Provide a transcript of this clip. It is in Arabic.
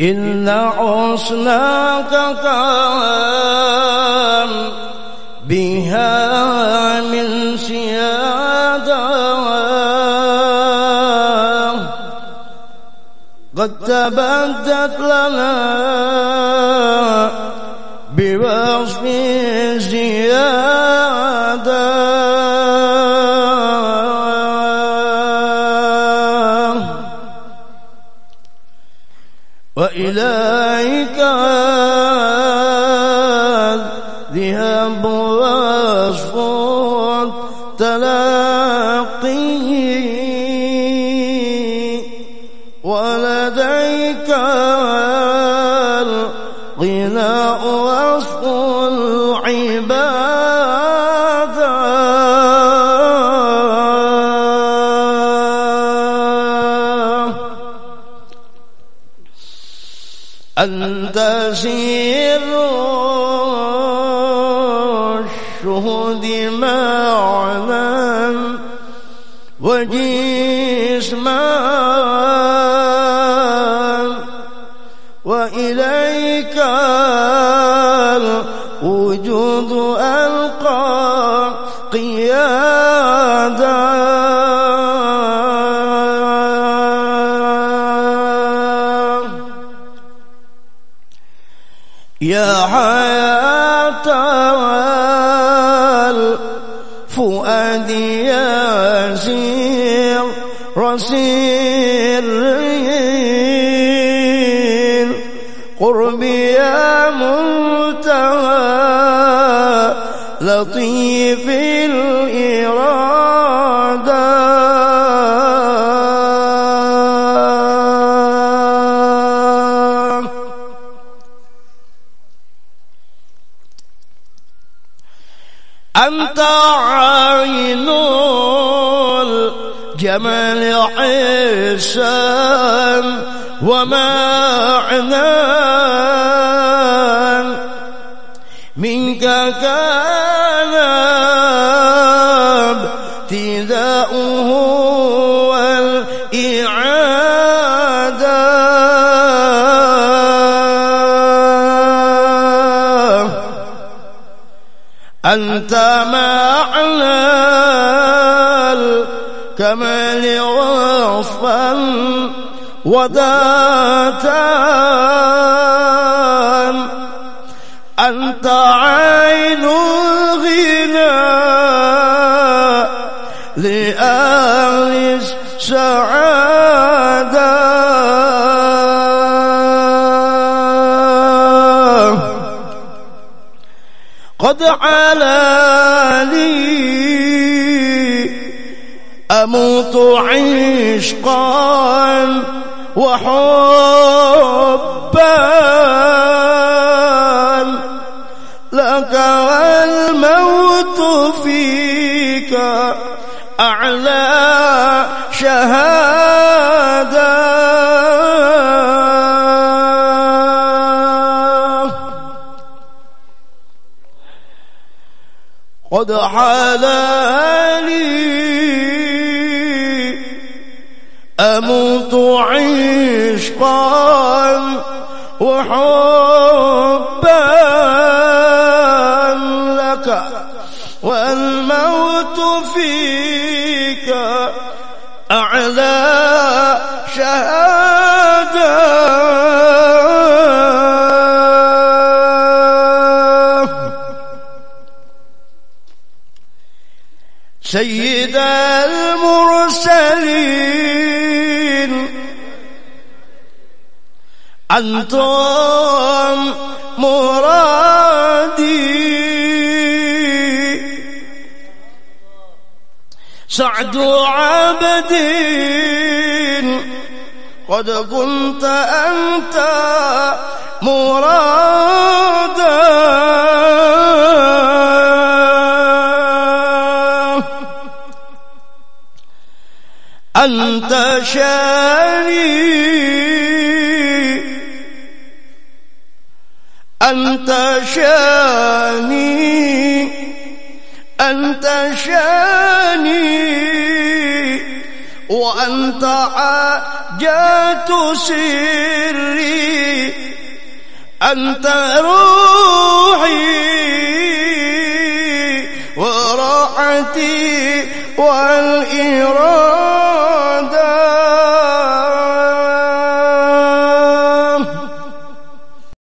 إن حسنك كان بها من سيادة. قد تبدت لنا بوصف وإليك ذهب وصف تلاقي ولديك أنت سير الشهود معنا وجسما وإليك الوجود ألقى قيادا يا حياة الفؤاد يسير رسيل. قربي يا منتهى لطيف أنت عين الجمال حسان ومعنى منك كان ابتداؤه أنت معنى الكمال وصفا وذاتا. أنت عين الغنى لأهل السعادة. قد علاني أموت عشقا وحبا. لك والموت فيك أعلى شهادة. قد حلالي أموت عشقا وحبا لك والموت فيك أعلى شهادة. سيد المرسلين. أنتم مرادي. سعد عبد قد كنت أنت مرادا. أنت شاني. أنت شاني. أنت شاني. وأنت جات سري. أنت روحي. وراحتي والإرادة.